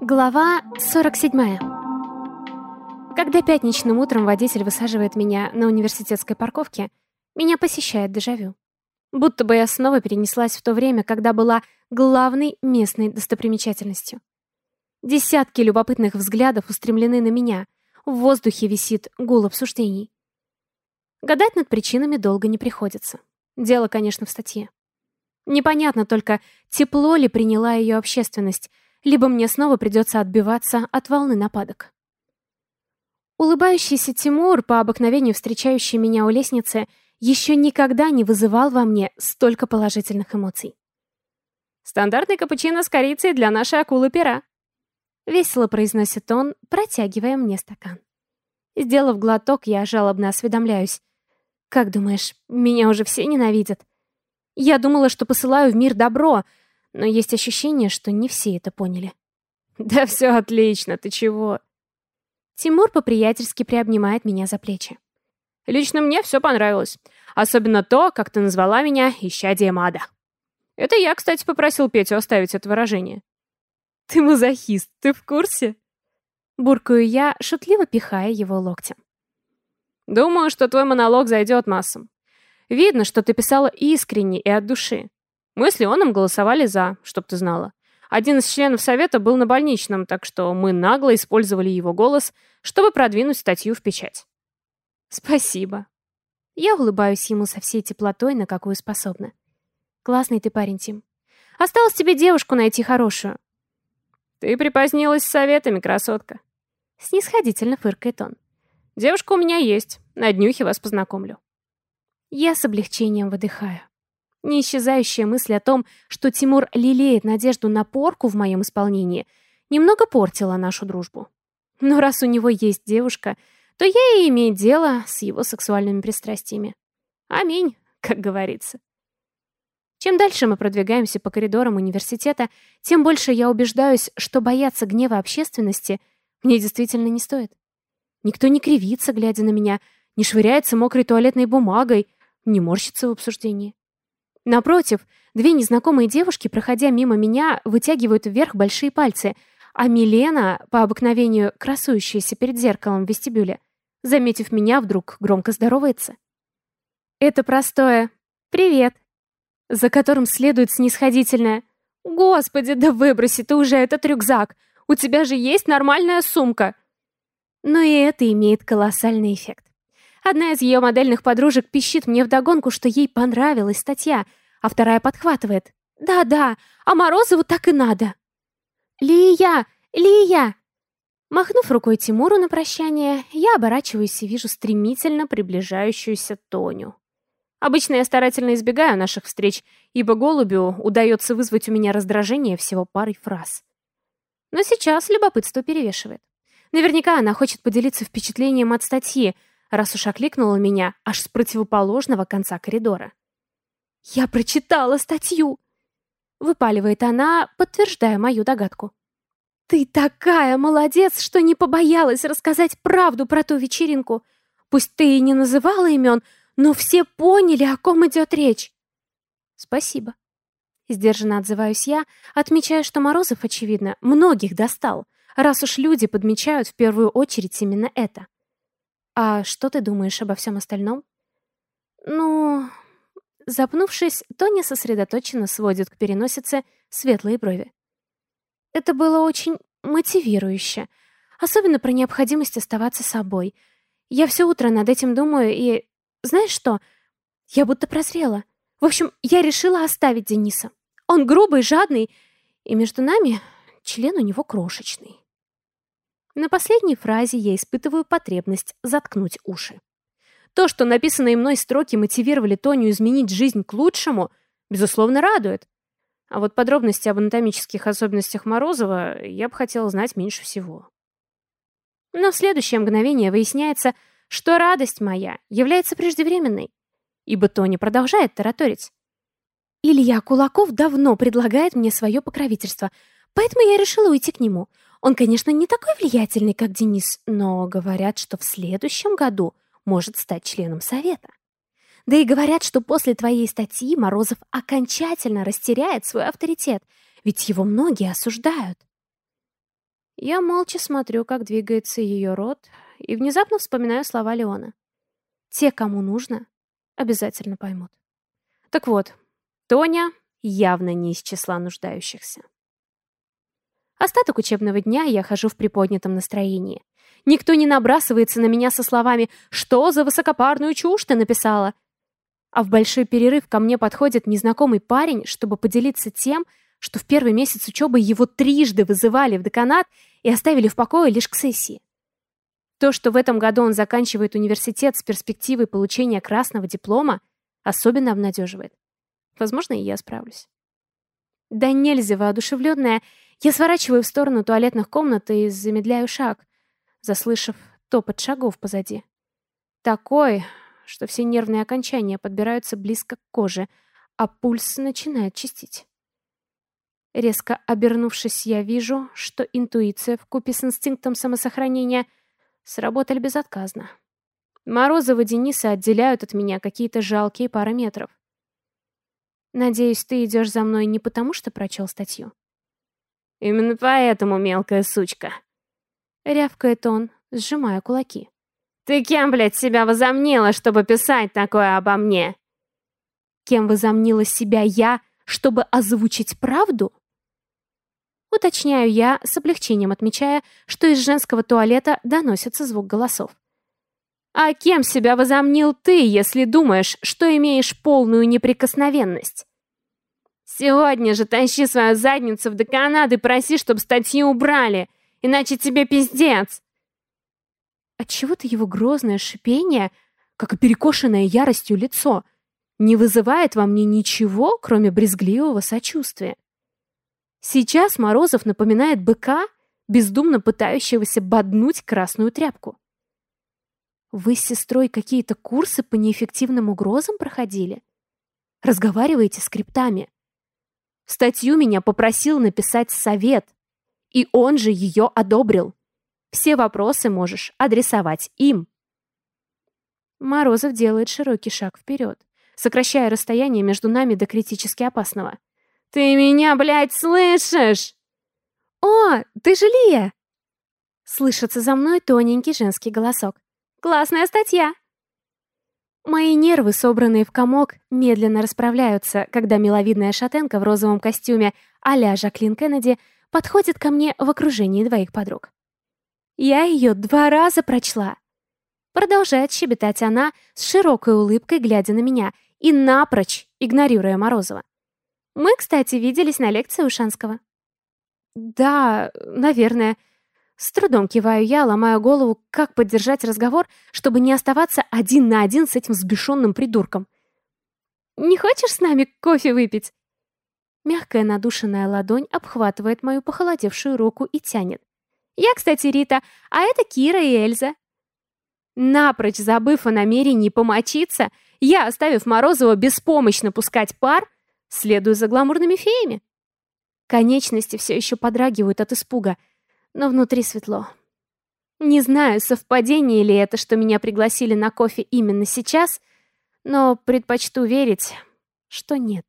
Глава 47. Когда пятничным утром водитель высаживает меня на университетской парковке, меня посещает дежавю. Будто бы я снова перенеслась в то время, когда была главной местной достопримечательностью. Десятки любопытных взглядов устремлены на меня. В воздухе висит гул обсуждений. Гадать над причинами долго не приходится. Дело, конечно, в статье. Непонятно только, тепло ли приняла ее общественность, либо мне снова придется отбиваться от волны нападок. Улыбающийся Тимур, по обыкновению встречающий меня у лестницы, еще никогда не вызывал во мне столько положительных эмоций. «Стандартный капучино с корицей для нашей акулы-пера», — весело произносит он, протягивая мне стакан. Сделав глоток, я жалобно осведомляюсь. «Как думаешь, меня уже все ненавидят?» Я думала, что посылаю в мир добро, но есть ощущение, что не все это поняли. «Да все отлично, ты чего?» Тимур по-приятельски приобнимает меня за плечи. «Лично мне все понравилось. Особенно то, как ты назвала меня «исчадием ада». Это я, кстати, попросил Петю оставить это выражение. «Ты мазохист, ты в курсе?» Буркаю я, шутливо пихая его локтем. «Думаю, что твой монолог зайдет массам. Видно, что ты писала искренне и от души. Мы с Леоном голосовали «за», чтоб ты знала. Один из членов совета был на больничном, так что мы нагло использовали его голос, чтобы продвинуть статью в печать. Спасибо. Я улыбаюсь ему со всей теплотой, на какую способна. Классный ты парень, Тим. Осталось тебе девушку найти хорошую. Ты припозднилась с советами, красотка. Снисходительно фыркает он. Девушка у меня есть. На днюхе вас познакомлю. Я с облегчением выдыхаю. Неисчезающая мысль о том, что Тимур лелеет надежду на порку в моем исполнении, немного портила нашу дружбу. Но раз у него есть девушка, то я и имею дело с его сексуальными пристрастиями. Аминь, как говорится. Чем дальше мы продвигаемся по коридорам университета, тем больше я убеждаюсь, что бояться гнева общественности мне действительно не стоит. Никто не кривится, глядя на меня, не швыряется мокрой туалетной бумагой, не морщится в обсуждении. Напротив, две незнакомые девушки, проходя мимо меня, вытягивают вверх большие пальцы, а Милена, по обыкновению красующаяся перед зеркалом в вестибюле, заметив меня, вдруг громко здоровается. Это простое «Привет», за которым следует снисходительное «Господи, да выброси ты уже этот рюкзак! У тебя же есть нормальная сумка!» Но и это имеет колоссальный эффект. Одна из ее модельных подружек пищит мне вдогонку, что ей понравилась статья, а вторая подхватывает. «Да-да, а Морозову так и надо». «Лия! Лия!» Махнув рукой Тимуру на прощание, я оборачиваюсь и вижу стремительно приближающуюся Тоню. Обычно я старательно избегаю наших встреч, ибо голубю удается вызвать у меня раздражение всего парой фраз. Но сейчас любопытство перевешивает. Наверняка она хочет поделиться впечатлением от статьи, раз уж окликнула меня аж с противоположного конца коридора. «Я прочитала статью!» Выпаливает она, подтверждая мою догадку. «Ты такая молодец, что не побоялась рассказать правду про ту вечеринку. Пусть ты и не называла имен, но все поняли, о ком идет речь». «Спасибо». Сдержанно отзываюсь я, отмечая, что Морозов, очевидно, многих достал, раз уж люди подмечают в первую очередь именно это. «А что ты думаешь обо всем остальном?» «Ну...» Запнувшись, Тоня сосредоточенно сводит к переносице светлые брови. Это было очень мотивирующе. Особенно про необходимость оставаться собой. Я все утро над этим думаю и... Знаешь что? Я будто прозрела. В общем, я решила оставить Дениса. Он грубый, жадный, и между нами член у него крошечный. На последней фразе я испытываю потребность заткнуть уши. То, что написанные мной строки мотивировали Тоню изменить жизнь к лучшему, безусловно, радует. А вот подробности об анатомических особенностях Морозова я бы хотела знать меньше всего. Но в следующее мгновение выясняется, что радость моя является преждевременной, ибо Тоня продолжает тараторить. Илья Кулаков давно предлагает мне свое покровительство, поэтому я решила уйти к нему. Он, конечно, не такой влиятельный, как Денис, но говорят, что в следующем году может стать членом совета. Да и говорят, что после твоей статьи Морозов окончательно растеряет свой авторитет, ведь его многие осуждают. Я молча смотрю, как двигается ее рот, и внезапно вспоминаю слова Леона. Те, кому нужно, обязательно поймут. Так вот, Тоня явно не из числа нуждающихся. Остаток учебного дня я хожу в приподнятом настроении. Никто не набрасывается на меня со словами «Что за высокопарную чушь ты написала?» А в большой перерыв ко мне подходит незнакомый парень, чтобы поделиться тем, что в первый месяц учебы его трижды вызывали в деканат и оставили в покое лишь к сессии. То, что в этом году он заканчивает университет с перспективой получения красного диплома, особенно обнадеживает. Возможно, и я справлюсь. Да нельзя воодушевленная, я сворачиваю в сторону туалетных комнат и замедляю шаг, заслышав топот шагов позади. Такой, что все нервные окончания подбираются близко к коже, а пульс начинает чистить. Резко обернувшись, я вижу, что интуиция вкупе с инстинктом самосохранения сработали безотказно. Морозова Дениса отделяют от меня какие-то жалкие пары метров. Надеюсь, ты идешь за мной не потому, что прочел статью. Именно поэтому, мелкая сучка. Рявкает он, сжимая кулаки. Ты кем, блядь, себя возомнила, чтобы писать такое обо мне? Кем возомнила себя я, чтобы озвучить правду? Уточняю я, с облегчением отмечая, что из женского туалета доносится звук голосов. А кем себя возомнил ты, если думаешь, что имеешь полную неприкосновенность? Сегодня же тащи свою задницу в деканат и проси, чтобы статью убрали, иначе тебе пиздец. Отчего-то его грозное шипение, как перекошенное яростью лицо, не вызывает во мне ничего, кроме брезгливого сочувствия. Сейчас Морозов напоминает быка, бездумно пытающегося боднуть красную тряпку. Вы с сестрой какие-то курсы по неэффективным угрозам проходили? Разговариваете с криптами? Статью меня попросил написать совет, и он же ее одобрил. Все вопросы можешь адресовать им. Морозов делает широкий шаг вперед, сокращая расстояние между нами до критически опасного. «Ты меня, блядь, слышишь?» «О, ты же Лия!» Слышится за мной тоненький женский голосок. «Классная статья!» Мои нервы, собранные в комок, медленно расправляются, когда миловидная шатенка в розовом костюме а-ля Жаклин Кеннеди подходит ко мне в окружении двоих подруг. Я ее два раза прочла. Продолжает щебетать она с широкой улыбкой, глядя на меня, и напрочь игнорируя Морозова. Мы, кстати, виделись на лекции у. Да, наверное. С трудом киваю я, ломаю голову, как поддержать разговор, чтобы не оставаться один на один с этим взбешенным придурком. «Не хочешь с нами кофе выпить?» Мягкая надушенная ладонь обхватывает мою похолодевшую руку и тянет. «Я, кстати, Рита, а это Кира и Эльза». Напрочь забыв о намерении помочиться, я, оставив Морозова беспомощно пускать пар, следую за гламурными феями. Конечности все еще подрагивают от испуга — но внутри светло. Не знаю, совпадение ли это, что меня пригласили на кофе именно сейчас, но предпочту верить, что нет.